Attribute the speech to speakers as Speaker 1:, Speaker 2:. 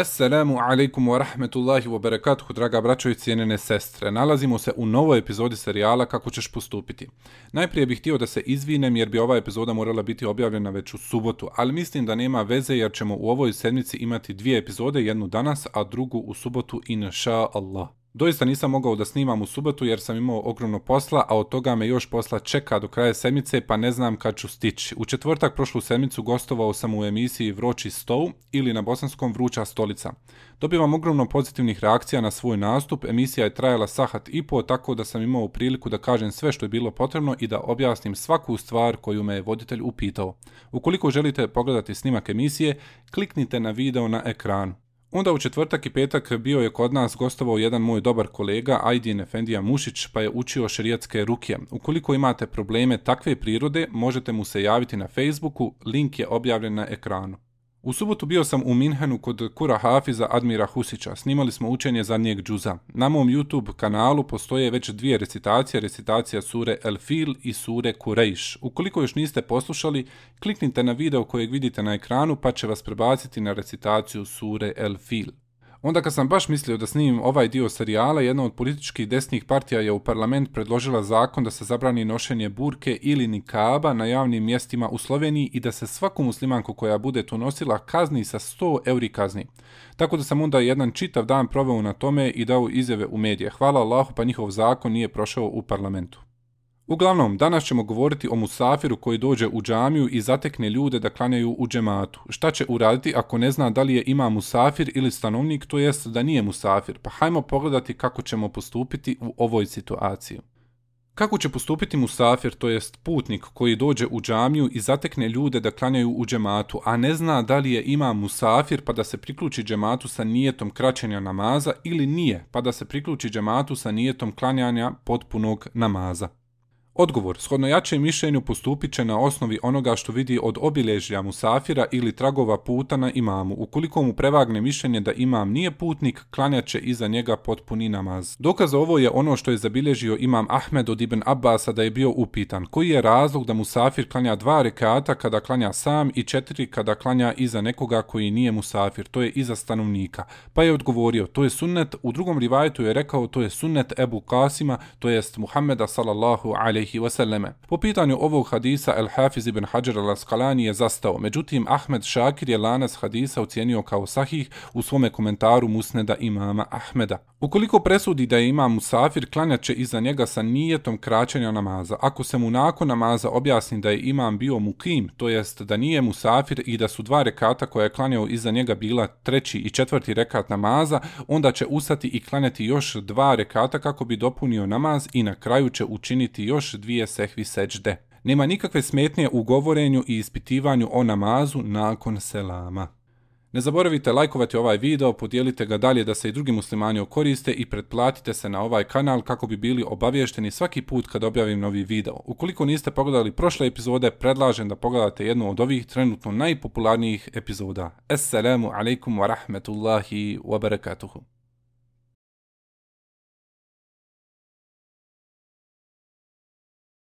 Speaker 1: Assalamu alaikum wa rahmetullahi wa barakatuhu, draga braćo i cijenene sestre. Nalazimo se u novoj epizodi serijala Kako ćeš postupiti. Najprije bih htio da se izvinem jer bi ova epizoda morala biti objavljena već u subotu, ali mislim da nema veze jer ćemo u ovoj sedmici imati dvije epizode, jednu danas, a drugu u subotu, inša Allah. Doista nisam mogao da snimam u subotu jer sam imao ogromno posla, a od toga me još posla čeka do kraja sedmice pa ne znam kad ću stići. U četvrtak prošlu sedmicu gostovao sam u emisiji Vroči stov ili na bosanskom Vruća stolica. Dobivam ogromno pozitivnih reakcija na svoj nastup, emisija je trajala sahat i po tako da sam imao priliku da kažem sve što je bilo potrebno i da objasnim svaku stvar koju me je voditelj upitao. Ukoliko želite pogledati snimak emisije, kliknite na video na ekranu. Onda u četvrtak i petak bio je kod nas gostovao jedan moj dobar kolega, Ajdin Efendija Mušić, pa je učio šerijatske ruke. Ukoliko imate probleme takve prirode, možete mu se javiti na Facebooku, link je objavljen na ekranu. U subotu bio sam u Minhenu kod Kura Hafiza Admira Husića. Snimali smo učenje zadnjeg džuza. Na mom YouTube kanalu postoje već dvije recitacije, recitacija sure El Fil i sure Kurejš. Ukoliko još niste poslušali, kliknite na video kojeg vidite na ekranu pa će vas prebaciti na recitaciju sure El Fil. Onda kad sam baš mislio da snimim ovaj dio serijala, jedna od političkih desnih partija je u parlament predložila zakon da se zabrani nošenje burke ili nikaba na javnim mjestima u Sloveniji i da se svaku muslimanku koja bude to nosila kazni sa 100 euri kazni. Tako da sam onda jedan čitav dan proveo na tome i dao izjave u medije. Hvala Allahu pa njihov zakon nije prošao u parlamentu. Uglavnom, danas ćemo govoriti o musafiru koji dođe u džamiju i zatekne ljude da klanjaju u džematu. Šta će uraditi ako ne zna da li je ima musafir ili stanovnik, to jest da nije musafir? Pa hajmo pogledati kako ćemo postupiti u ovoj situaciji. Kako će postupiti musafir, to jest putnik koji dođe u džamiju i zatekne ljude da klanjaju u džematu, a ne zna da li je ima musafir pa da se priključi džematu sa nijetom kraćenja namaza ili nije pa da se priključi džematu sa nijetom klanjanja potpunog namaza? Odgovor, shodno jačem mišljenju, postupit će na osnovi onoga što vidi od obilježja musafira ili tragova puta na imamu. Ukoliko mu prevagne mišljenje da imam nije putnik, klanjat će iza njega potpuni namaz. Dokaz ovo je ono što je zabilježio imam Ahmed od Ibn Abbasa da je bio upitan. Koji je razlog da musafir klanja dva rekata kada klanja sam i četiri kada klanja iza nekoga koji nije musafir, to je iza stanovnika. Pa je odgovorio, to je sunnet, u drugom rivajetu je rekao, to je sunnet Ebu Kasima, to jest Muhammeda sallallahu alaihi alaihi wasallame. Po pitanju ovog hadisa El Hafiz ibn Hajar al-Asqalani je zastao, međutim Ahmed Šakir je lanas hadisa ocijenio kao sahih u svome komentaru musneda imama Ahmeda. Ukoliko presudi da je imam musafir, klanjat će iza njega sa nijetom kraćenja namaza. Ako se mu nakon namaza objasni da je imam bio mukim, to jest da nije musafir i da su dva rekata koja je klanjao iza njega bila treći i četvrti rekat namaza, onda će ustati i klanjati još dva rekata kako bi dopunio namaz i na kraju će učiniti još dvije sehvi seđde. Nema nikakve smetnje u govorenju i ispitivanju o namazu nakon selama. Ne zaboravite lajkovati ovaj video, podijelite ga dalje da se i drugi muslimani koriste i pretplatite se na ovaj kanal kako bi bili obavješteni svaki put kad objavim novi video. Ukoliko niste pogledali prošle epizode, predlažem da pogledate jednu od ovih trenutno najpopularnijih epizoda. Assalamu alaikum wa rahmetullahi wa barakatuhu.